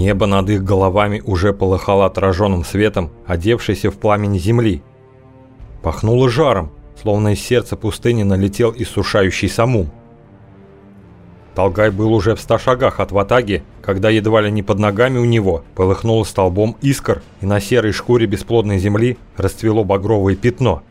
Небо над их головами уже полыхало отраженным светом, одевшейся в пламени земли. Пахнуло жаром, словно из сердца пустыни налетел иссушающий самум. Толгай был уже в ста шагах от ватаги, когда едва ли не под ногами у него полыхнуло столбом искр, и на серой шкуре бесплодной земли расцвело багровое пятно.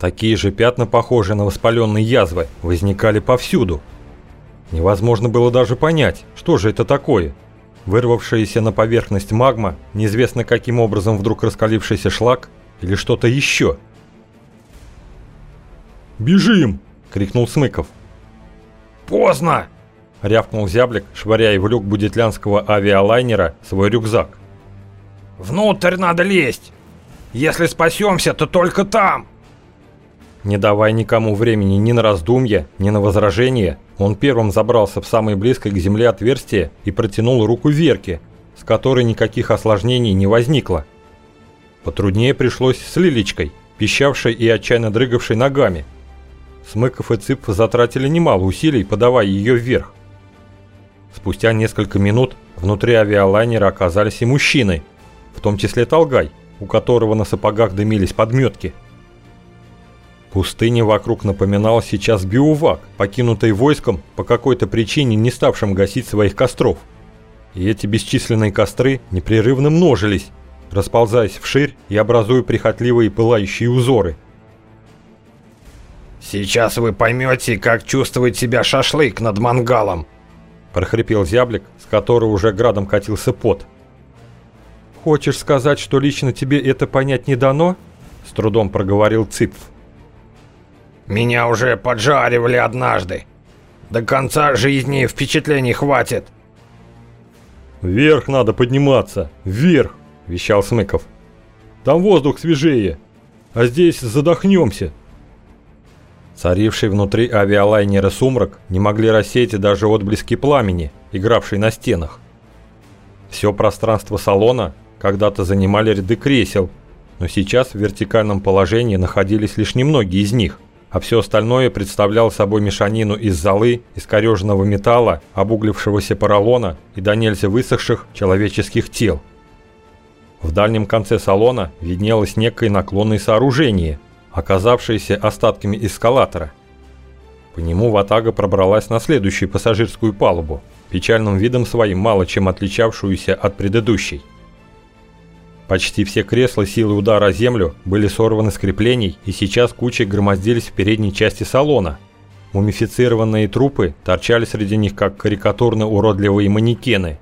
Такие же пятна, похожие на воспаленные язвы, возникали повсюду. Невозможно было даже понять, что же это такое – вырвавшаяся на поверхность магма, неизвестно каким образом вдруг раскалившийся шлак или что-то еще. «Бежим!» — крикнул Смыков. «Поздно!» — рявкнул зяблик, швыряя в люк будетлянского авиалайнера свой рюкзак. «Внутрь надо лезть! Если спасемся, то только там!» Не давая никому времени ни на раздумья, ни на возражение, он первым забрался в самое близкое к земле отверстие и протянул руку Верке, с которой никаких осложнений не возникло. Потруднее пришлось с Лилечкой, пищавшей и отчаянно дрыгавшей ногами. Смыков и Цып затратили немало усилий, подавая ее вверх. Спустя несколько минут внутри авиалайнера оказались и мужчины, в том числе Толгай, у которого на сапогах дымились подметки – Пустыня вокруг напоминала сейчас биувак, покинутый войском по какой-то причине не ставшим гасить своих костров. И эти бесчисленные костры непрерывно множились, расползаясь вширь и образуя прихотливые пылающие узоры. «Сейчас вы поймете, как чувствует себя шашлык над мангалом!» прохрипел зяблик, с которого уже градом катился пот. «Хочешь сказать, что лично тебе это понять не дано?» с трудом проговорил Цыпф. Меня уже поджаривали однажды. До конца жизни впечатлений хватит. «Вверх надо подниматься, вверх!» – вещал Смыков. «Там воздух свежее, а здесь задохнемся!» Царивший внутри авиалайнера сумрак не могли рассеять даже отблески пламени, игравшей на стенах. Все пространство салона когда-то занимали ряды кресел, но сейчас в вертикальном положении находились лишь немногие из них а все остальное представляло собой мешанину из золы, искореженного металла, обуглившегося поролона и до нельзя высохших человеческих тел. В дальнем конце салона виднелось некое наклонное сооружение, оказавшееся остатками эскалатора. По нему Ватага пробралась на следующую пассажирскую палубу, печальным видом своим мало чем отличавшуюся от предыдущей. Почти все кресла силы удара о землю были сорваны с креплений и сейчас кучей громоздились в передней части салона. Мумифицированные трупы торчали среди них как карикатурно уродливые манекены.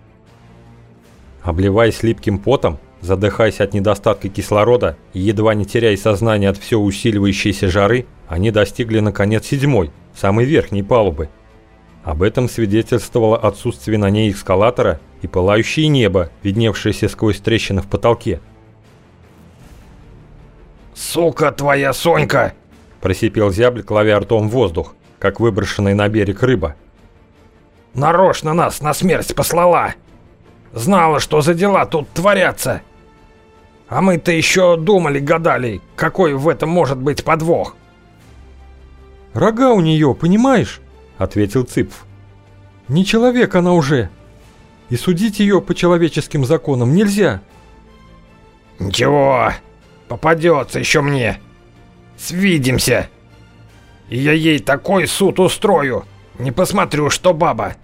Обливаясь липким потом, задыхаясь от недостатка кислорода и едва не теряя сознание от все усиливающейся жары, они достигли наконец седьмой, самой верхней палубы. Об этом свидетельствовало отсутствие на ней эскалатора и пылающее небо, видневшееся сквозь трещины в потолке. «Сука твоя Сонька!» – просипел зяблик, ловя ртом воздух, как выброшенный на берег рыба. «Нарочно нас на смерть послала! Знала, что за дела тут творятся! А мы-то еще думали-гадали, какой в этом может быть подвох!» «Рога у нее, понимаешь?» – ответил Цыпф. «Не человек она уже!» и судить ее по человеческим законам нельзя. Ничего, попадется еще мне. Свидимся. И я ей такой суд устрою. Не посмотрю, что баба.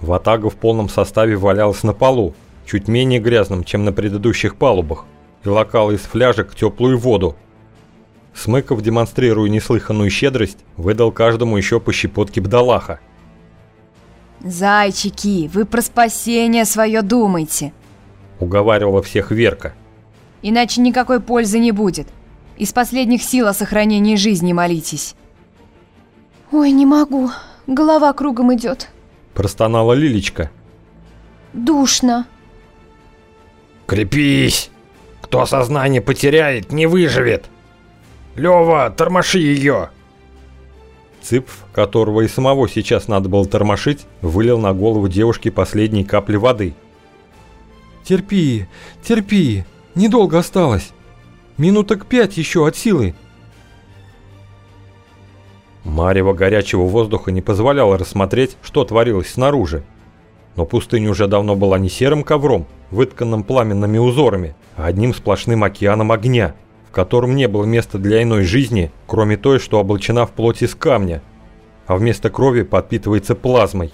Ватага в полном составе валялась на полу, чуть менее грязным, чем на предыдущих палубах, и локала из фляжек теплую воду. Смыков, демонстрируя неслыханную щедрость, выдал каждому еще по щепотке бдалаха. «Зайчики, вы про спасение свое думайте!» Уговаривала всех Верка. «Иначе никакой пользы не будет. Из последних сил о сохранении жизни молитесь». «Ой, не могу. Голова кругом идет». Простонала Лилечка. «Душно». «Крепись! Кто сознание потеряет, не выживет! Лёва, тормоши ее!» Цып, которого и самого сейчас надо было тормошить, вылил на голову девушки последние капли воды. «Терпи, терпи, недолго осталось. Минуток пять еще от силы». Марево горячего воздуха не позволяло рассмотреть, что творилось снаружи. Но пустыня уже давно была не серым ковром, вытканным пламенными узорами, а одним сплошным океаном огня, в котором не было места для иной жизни, кроме той, что облачена в плоть из камня, а вместо крови подпитывается плазмой.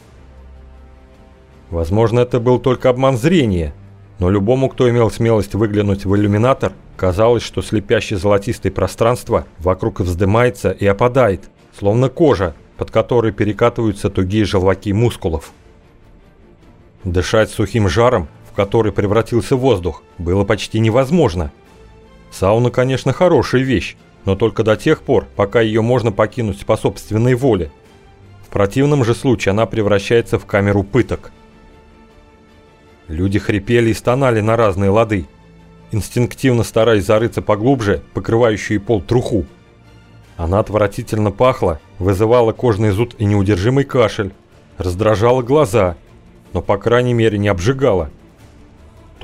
Возможно, это был только обман зрения, но любому, кто имел смелость выглянуть в иллюминатор, казалось, что слепящее золотистое пространство вокруг вздымается и опадает, словно кожа, под которой перекатываются тугие желваки мускулов. Дышать сухим жаром, в который превратился воздух, было почти невозможно. Сауна, конечно, хорошая вещь, но только до тех пор, пока ее можно покинуть по собственной воле. В противном же случае она превращается в камеру пыток. Люди хрипели и стонали на разные лады, инстинктивно стараясь зарыться поглубже, покрывающую пол труху. Она отвратительно пахла, вызывала кожный зуд и неудержимый кашель, раздражала глаза, но по крайней мере не обжигала.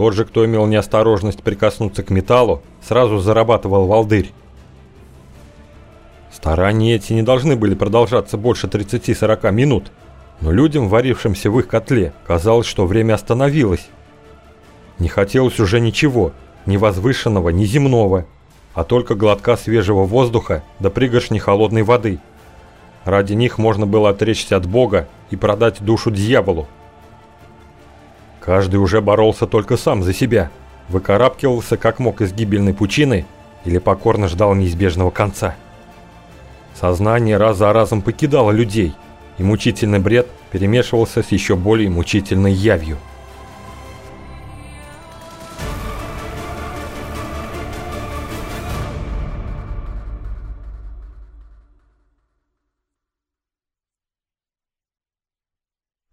Тот же, кто имел неосторожность прикоснуться к металлу, сразу зарабатывал волдырь. Старания эти не должны были продолжаться больше 30-40 минут, но людям, варившимся в их котле, казалось, что время остановилось. Не хотелось уже ничего, ни возвышенного, ни земного – а только глотка свежего воздуха да пригоршни холодной воды. Ради них можно было отречься от Бога и продать душу дьяволу. Каждый уже боролся только сам за себя, выкарабкивался как мог из гибельной пучины или покорно ждал неизбежного конца. Сознание раз за разом покидало людей, и мучительный бред перемешивался с еще более мучительной явью.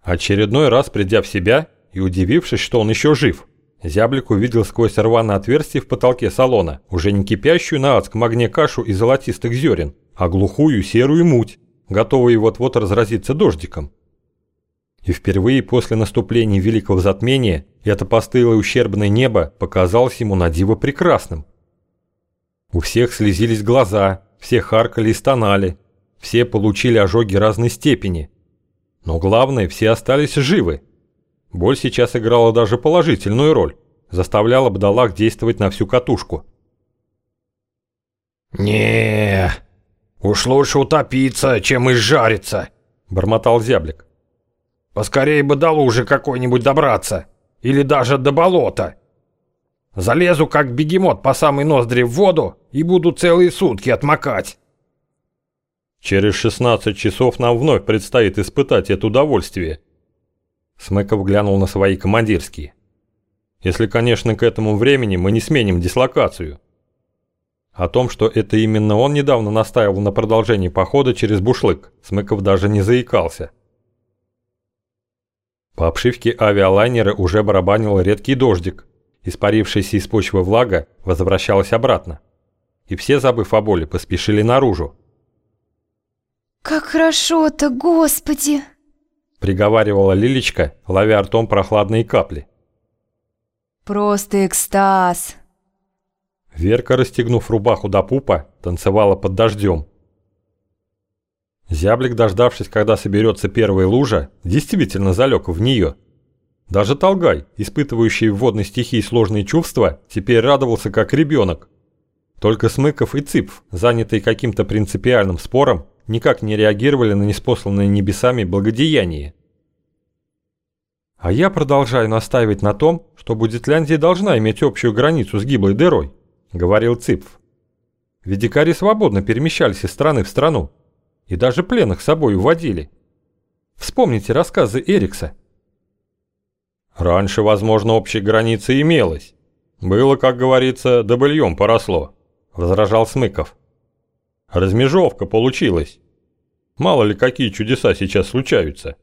Очередной раз придя в себя и удивившись, что он еще жив, Зяблик увидел сквозь рваное отверстие в потолке салона уже не кипящую на адском огне кашу из золотистых зерен, а глухую серую муть, готовую вот-вот разразиться дождиком. И впервые после наступления великого затмения это постылое ущербное небо показалось ему на диво прекрасным. У всех слезились глаза, все харкали и стонали, все получили ожоги разной степени – но главное, все остались живы. Боль сейчас играла даже положительную роль, заставляла бдалах действовать на всю катушку. не уж лучше утопиться, чем изжариться», — бормотал зяблик. «Поскорее бы до лужи какой-нибудь добраться, или даже до болота. Залезу, как бегемот, по самой ноздри в воду и буду целые сутки отмокать». Через 16 часов нам вновь предстоит испытать это удовольствие. Смыков глянул на свои командирские. Если, конечно, к этому времени мы не сменим дислокацию. О том, что это именно он недавно настаивал на продолжении похода через Бушлык, Смыков даже не заикался. По обшивке авиалайнера уже барабанил редкий дождик. Испарившаяся из почвы влага возвращалась обратно. И все, забыв о боли, поспешили наружу, «Как хорошо-то, Господи!» Приговаривала Лилечка, ловя ртом прохладные капли. «Просто экстаз!» Верка, расстегнув рубаху до пупа, танцевала под дождем. Зяблик, дождавшись, когда соберется первая лужа, действительно залег в нее. Даже Толгай, испытывающий в водной стихии сложные чувства, теперь радовался как ребенок. Только Смыков и Цыпв, занятые каким-то принципиальным спором, никак не реагировали на неспосланное небесами благодеяние. А я продолжаю настаивать на том, что Будетляндия должна иметь общую границу с гиблой дырой, говорил Цыпф. Ведь дикари свободно перемещались из страны в страну, и даже пленных с собой уводили. Вспомните рассказы Эрикса. Раньше, возможно, общей границы имелось. Было, как говорится, добыльем поросло, возражал Смыков. Размежевка получилась. Мало ли какие чудеса сейчас случаются.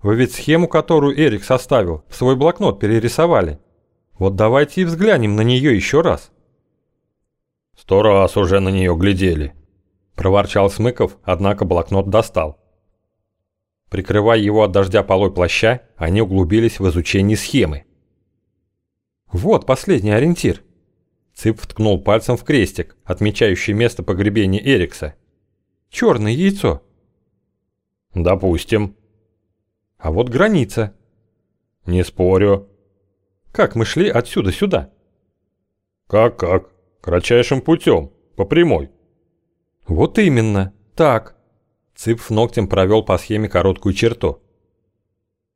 Вы ведь схему, которую Эрик составил, в свой блокнот перерисовали. Вот давайте и взглянем на нее еще раз. Сто раз уже на нее глядели. Проворчал Смыков, однако блокнот достал. Прикрывая его от дождя полой плаща, они углубились в изучение схемы. Вот последний ориентир. Цып вткнул пальцем в крестик, отмечающий место погребения Эрикса. «Черное яйцо». «Допустим». А вот граница. Не спорю. Как мы шли отсюда сюда? Как-как? Кратчайшим путем, по прямой. Вот именно, так. Цыпф ногтем провел по схеме короткую черту.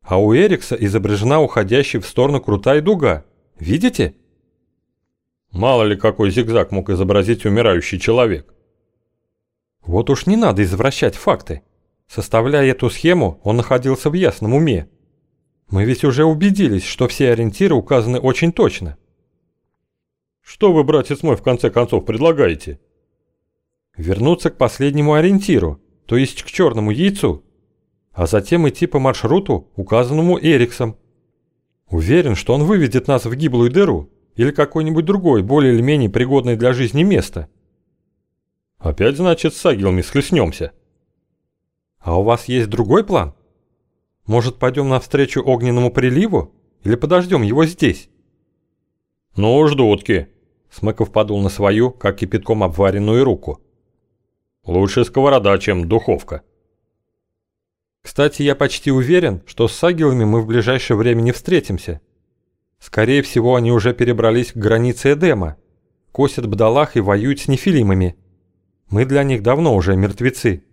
А у Эрикса изображена уходящая в сторону крутая дуга. Видите? Мало ли какой зигзаг мог изобразить умирающий человек. Вот уж не надо извращать факты. Составляя эту схему, он находился в ясном уме. Мы ведь уже убедились, что все ориентиры указаны очень точно. Что вы, братец мой, в конце концов предлагаете? Вернуться к последнему ориентиру, то есть к черному яйцу, а затем идти по маршруту, указанному Эриксом. Уверен, что он выведет нас в гиблую дыру или какое-нибудь другое, более или менее пригодное для жизни место. Опять, значит, с агилами схлестнемся. А у вас есть другой план? Может, пойдем навстречу огненному приливу? Или подождем его здесь? Ну, ждутки. Смыков подул на свою, как кипятком обваренную руку. Лучше сковорода, чем духовка. Кстати, я почти уверен, что с сагилами мы в ближайшее время не встретимся. Скорее всего, они уже перебрались к границе Эдема, косят бдалах и воюют с нефилимами. Мы для них давно уже мертвецы.